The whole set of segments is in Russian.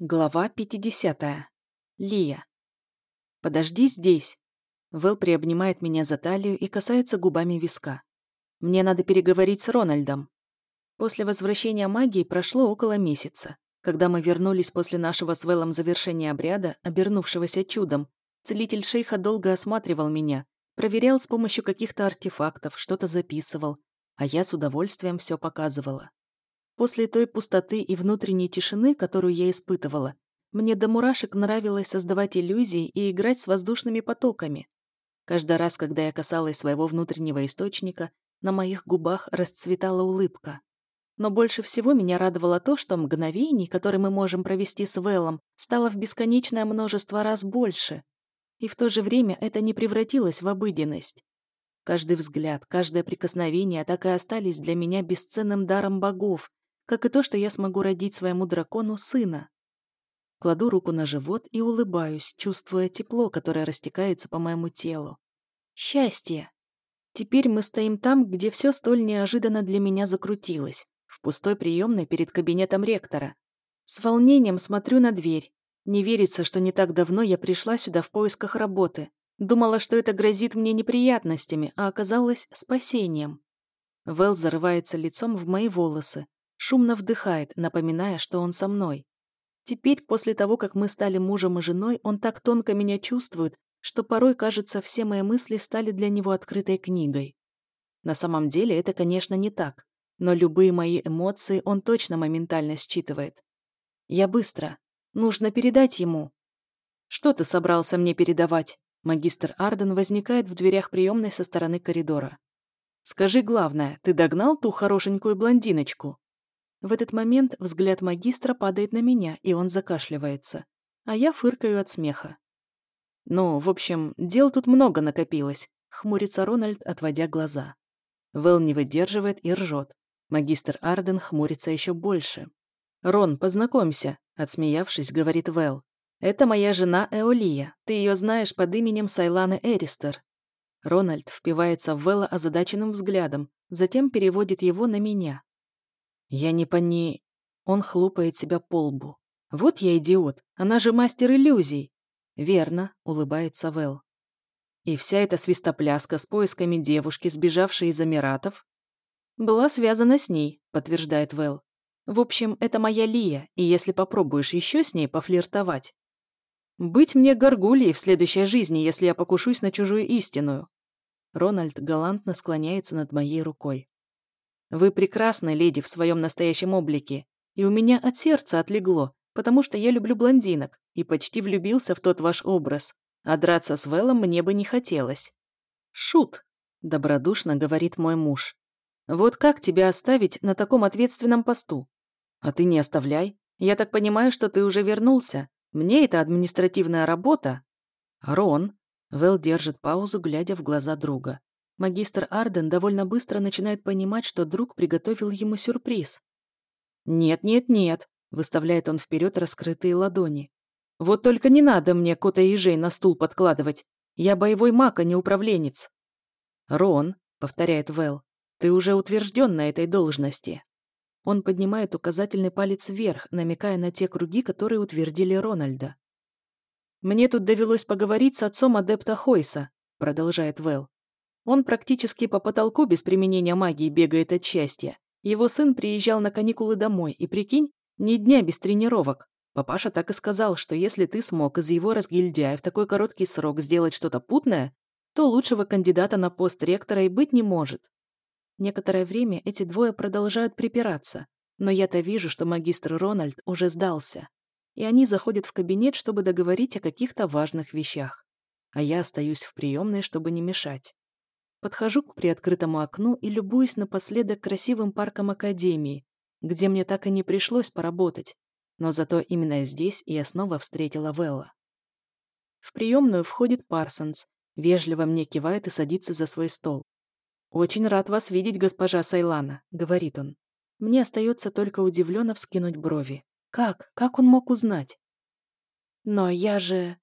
Глава 50. Лия. «Подожди здесь». Вэл приобнимает меня за талию и касается губами виска. «Мне надо переговорить с Рональдом». После возвращения магии прошло около месяца. Когда мы вернулись после нашего с Вэлом завершения обряда, обернувшегося чудом, целитель шейха долго осматривал меня, проверял с помощью каких-то артефактов, что-то записывал, а я с удовольствием все показывала. После той пустоты и внутренней тишины, которую я испытывала, мне до мурашек нравилось создавать иллюзии и играть с воздушными потоками. Каждый раз, когда я касалась своего внутреннего источника, на моих губах расцветала улыбка. Но больше всего меня радовало то, что мгновений, которые мы можем провести с Вэллом, стало в бесконечное множество раз больше. И в то же время это не превратилось в обыденность. Каждый взгляд, каждое прикосновение так и остались для меня бесценным даром богов, как и то, что я смогу родить своему дракону сына. Кладу руку на живот и улыбаюсь, чувствуя тепло, которое растекается по моему телу. Счастье! Теперь мы стоим там, где все столь неожиданно для меня закрутилось, в пустой приемной перед кабинетом ректора. С волнением смотрю на дверь. Не верится, что не так давно я пришла сюда в поисках работы. Думала, что это грозит мне неприятностями, а оказалось спасением. Вэл зарывается лицом в мои волосы, Шумно вдыхает, напоминая, что он со мной. Теперь, после того, как мы стали мужем и женой, он так тонко меня чувствует, что порой, кажется, все мои мысли стали для него открытой книгой. На самом деле это, конечно, не так, но любые мои эмоции он точно моментально считывает. Я быстро. Нужно передать ему. Что ты собрался мне передавать? Магистр Арден возникает в дверях приемной со стороны коридора. Скажи главное, ты догнал ту хорошенькую блондиночку? В этот момент взгляд магистра падает на меня, и он закашливается. А я фыркаю от смеха. «Ну, в общем, дел тут много накопилось», — хмурится Рональд, отводя глаза. Вэл не выдерживает и ржет. Магистр Арден хмурится еще больше. «Рон, познакомься», — отсмеявшись, говорит Вэл. «Это моя жена Эолия. Ты ее знаешь под именем Сайланы Эристер». Рональд впивается в Вэлла озадаченным взглядом, затем переводит его на меня. Я не пони... Он хлопает себя по лбу. Вот я идиот, она же мастер иллюзий. Верно, улыбается Вэл. И вся эта свистопляска с поисками девушки, сбежавшей из Эмиратов, была связана с ней, подтверждает Вэл. В общем, это моя Лия, и если попробуешь еще с ней пофлиртовать. Быть мне горгульей в следующей жизни, если я покушусь на чужую истинную. Рональд галантно склоняется над моей рукой. Вы прекрасны, леди, в своем настоящем облике, и у меня от сердца отлегло, потому что я люблю блондинок и почти влюбился в тот ваш образ, а драться с Вэллом мне бы не хотелось. Шут, добродушно говорит мой муж. Вот как тебя оставить на таком ответственном посту? А ты не оставляй. Я так понимаю, что ты уже вернулся. Мне это административная работа. Рон. Вэл держит паузу, глядя в глаза друга. Магистр Арден довольно быстро начинает понимать, что друг приготовил ему сюрприз. «Нет, нет, нет», — выставляет он вперед раскрытые ладони. «Вот только не надо мне кота ежей на стул подкладывать. Я боевой маг, а не управленец». «Рон», — повторяет Вэл, — «ты уже утвержден на этой должности». Он поднимает указательный палец вверх, намекая на те круги, которые утвердили Рональда. «Мне тут довелось поговорить с отцом адепта Хойса», — продолжает Вэл. Он практически по потолку без применения магии бегает от счастья. Его сын приезжал на каникулы домой, и прикинь, ни дня без тренировок. Папаша так и сказал, что если ты смог из его разгильдяя в такой короткий срок сделать что-то путное, то лучшего кандидата на пост ректора и быть не может. Некоторое время эти двое продолжают припираться, но я-то вижу, что магистр Рональд уже сдался. И они заходят в кабинет, чтобы договорить о каких-то важных вещах. А я остаюсь в приемной, чтобы не мешать. Подхожу к приоткрытому окну и любуюсь напоследок красивым парком Академии, где мне так и не пришлось поработать, но зато именно здесь я снова встретила Велла. В приемную входит Парсонс, вежливо мне кивает и садится за свой стол. «Очень рад вас видеть, госпожа Сайлана», — говорит он. Мне остается только удивленно вскинуть брови. Как? Как он мог узнать? Но я же...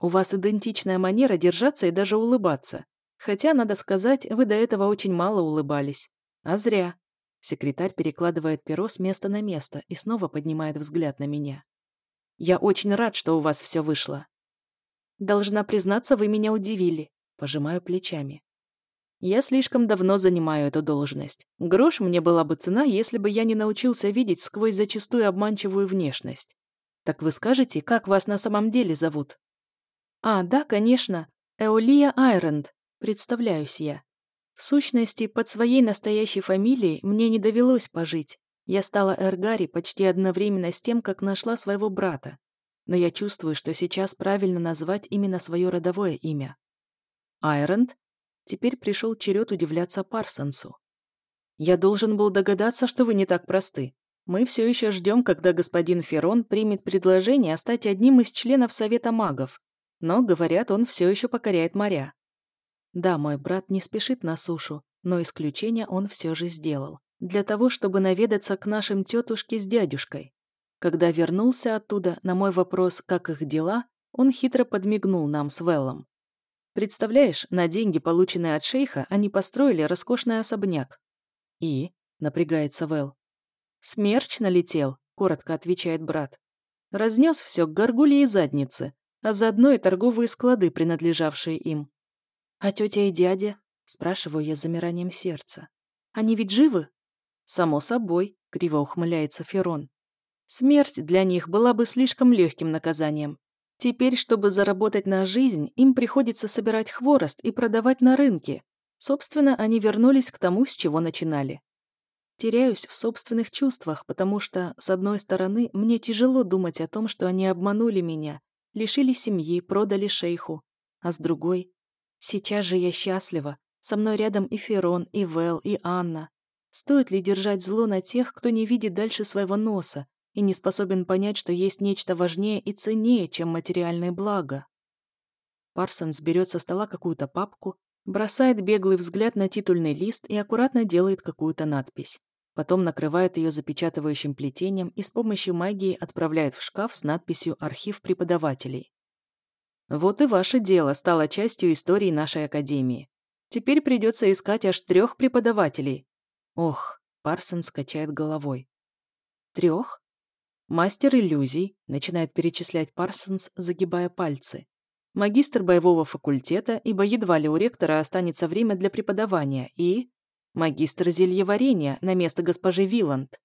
У вас идентичная манера держаться и даже улыбаться. Хотя, надо сказать, вы до этого очень мало улыбались. А зря. Секретарь перекладывает перо с места на место и снова поднимает взгляд на меня. Я очень рад, что у вас все вышло. Должна признаться, вы меня удивили. Пожимаю плечами. Я слишком давно занимаю эту должность. Грош мне была бы цена, если бы я не научился видеть сквозь зачастую обманчивую внешность. Так вы скажете, как вас на самом деле зовут? А, да, конечно. Эолия Айренд. Представляюсь я. В сущности, под своей настоящей фамилией мне не довелось пожить. Я стала Эргари почти одновременно с тем, как нашла своего брата. Но я чувствую, что сейчас правильно назвать именно свое родовое имя. Айренд? Теперь пришел черед удивляться Парсонсу. Я должен был догадаться, что вы не так просты. Мы все еще ждем, когда господин Ферон примет предложение стать одним из членов Совета магов. Но, говорят, он все еще покоряет моря. Да, мой брат не спешит на сушу, но исключение он все же сделал. Для того, чтобы наведаться к нашим тетушке с дядюшкой. Когда вернулся оттуда, на мой вопрос, как их дела, он хитро подмигнул нам с Веллом. Представляешь, на деньги, полученные от шейха, они построили роскошный особняк. И, напрягается Вэл. Смерч налетел, коротко отвечает брат. Разнес все к горгулье и заднице, а заодно и торговые склады, принадлежавшие им. «А тетя и дядя?» – спрашиваю я с замиранием сердца. «Они ведь живы?» «Само собой», – криво ухмыляется Ферон. «Смерть для них была бы слишком легким наказанием. Теперь, чтобы заработать на жизнь, им приходится собирать хворост и продавать на рынке. Собственно, они вернулись к тому, с чего начинали. Теряюсь в собственных чувствах, потому что, с одной стороны, мне тяжело думать о том, что они обманули меня, лишили семьи, продали шейху, а с другой Сейчас же я счастлива. Со мной рядом и Ферон, и Вэл, и Анна. Стоит ли держать зло на тех, кто не видит дальше своего носа и не способен понять, что есть нечто важнее и ценнее, чем материальное благо? Парсонс берет со стола какую-то папку, бросает беглый взгляд на титульный лист и аккуратно делает какую-то надпись. Потом накрывает ее запечатывающим плетением и с помощью магии отправляет в шкаф с надписью «Архив преподавателей». Вот и ваше дело стало частью истории нашей академии. Теперь придется искать аж трех преподавателей. Ох, Парсон скачает головой. Трех? Мастер иллюзий, начинает перечислять Парсонс, загибая пальцы. Магистр боевого факультета, ибо едва ли у ректора останется время для преподавания, и... Магистр зельеварения на место госпожи Виланд.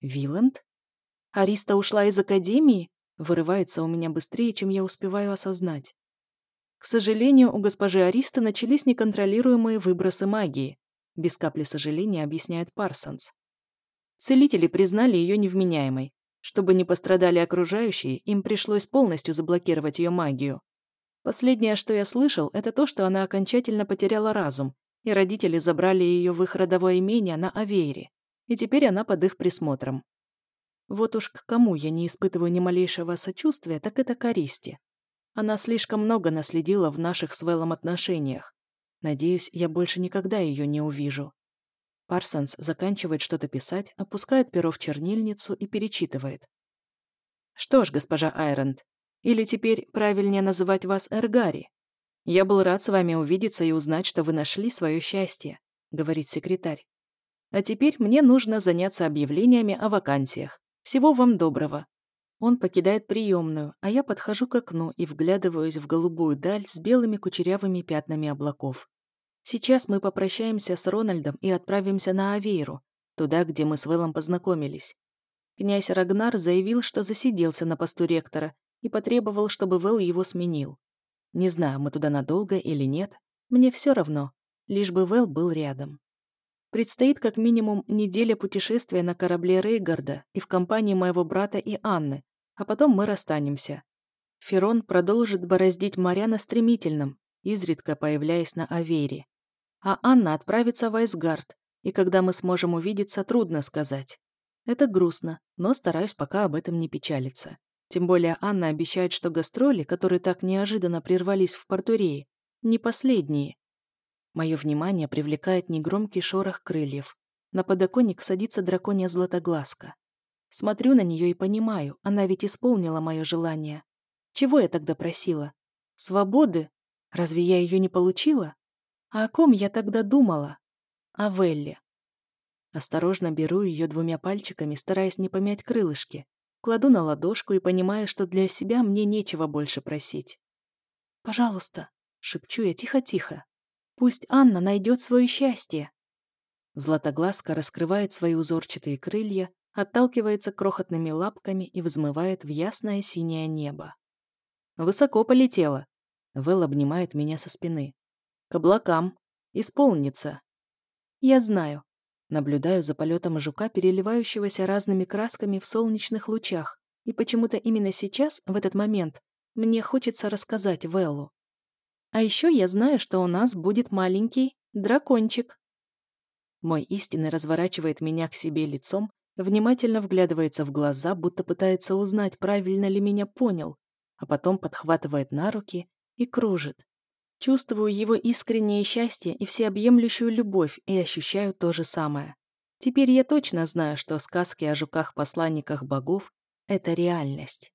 Виланд? Ариста ушла из академии? Вырывается у меня быстрее, чем я успеваю осознать. К сожалению, у госпожи Ариста начались неконтролируемые выбросы магии. Без капли сожаления объясняет Парсонс. Целители признали ее невменяемой. Чтобы не пострадали окружающие, им пришлось полностью заблокировать ее магию. Последнее, что я слышал, это то, что она окончательно потеряла разум, и родители забрали ее в их родовое имение на Авейре, и теперь она под их присмотром. Вот уж к кому я не испытываю ни малейшего сочувствия, так это к. Она слишком много наследила в наших с Вэллом отношениях. Надеюсь, я больше никогда ее не увижу. Парсонс заканчивает что-то писать, опускает перо в чернильницу и перечитывает. «Что ж, госпожа Айронд, или теперь правильнее называть вас Эргари? Я был рад с вами увидеться и узнать, что вы нашли свое счастье», — говорит секретарь. «А теперь мне нужно заняться объявлениями о вакансиях. Всего вам доброго. Он покидает приемную, а я подхожу к окну и вглядываюсь в голубую даль с белыми кучерявыми пятнами облаков. Сейчас мы попрощаемся с Рональдом и отправимся на Авейру, туда, где мы с Вэллом познакомились. Князь Рагнар заявил, что засиделся на посту ректора и потребовал, чтобы Вэл его сменил. Не знаю, мы туда надолго или нет, мне все равно, лишь бы Вэл был рядом. Предстоит как минимум неделя путешествия на корабле Рейгарда и в компании моего брата и Анны, а потом мы расстанемся. Ферон продолжит бороздить моря на стремительном, изредка появляясь на Авере. А Анна отправится в Айсгард, и когда мы сможем увидеться, трудно сказать. Это грустно, но стараюсь пока об этом не печалиться. Тем более Анна обещает, что гастроли, которые так неожиданно прервались в Портурее, не последние, Мое внимание привлекает негромкий шорох крыльев. На подоконник садится драконья златоглазка. Смотрю на нее и понимаю, она ведь исполнила мое желание. Чего я тогда просила? Свободы? Разве я ее не получила? А о ком я тогда думала? О Велле. Осторожно беру ее двумя пальчиками, стараясь не помять крылышки. Кладу на ладошку и понимаю, что для себя мне нечего больше просить. «Пожалуйста», — шепчу я тихо-тихо, — «пусть Анна найдет свое счастье». Златоглазка раскрывает свои узорчатые крылья, отталкивается крохотными лапками и взмывает в ясное синее небо. Высоко полетела. Вэл обнимает меня со спины. К облакам. Исполнится. Я знаю. Наблюдаю за полетом жука, переливающегося разными красками в солнечных лучах, и почему-то именно сейчас, в этот момент, мне хочется рассказать Веллу. А еще я знаю, что у нас будет маленький дракончик. Мой истинный разворачивает меня к себе лицом, внимательно вглядывается в глаза, будто пытается узнать, правильно ли меня понял, а потом подхватывает на руки и кружит. Чувствую его искреннее счастье и всеобъемлющую любовь и ощущаю то же самое. Теперь я точно знаю, что сказки о жуках-посланниках богов — это реальность.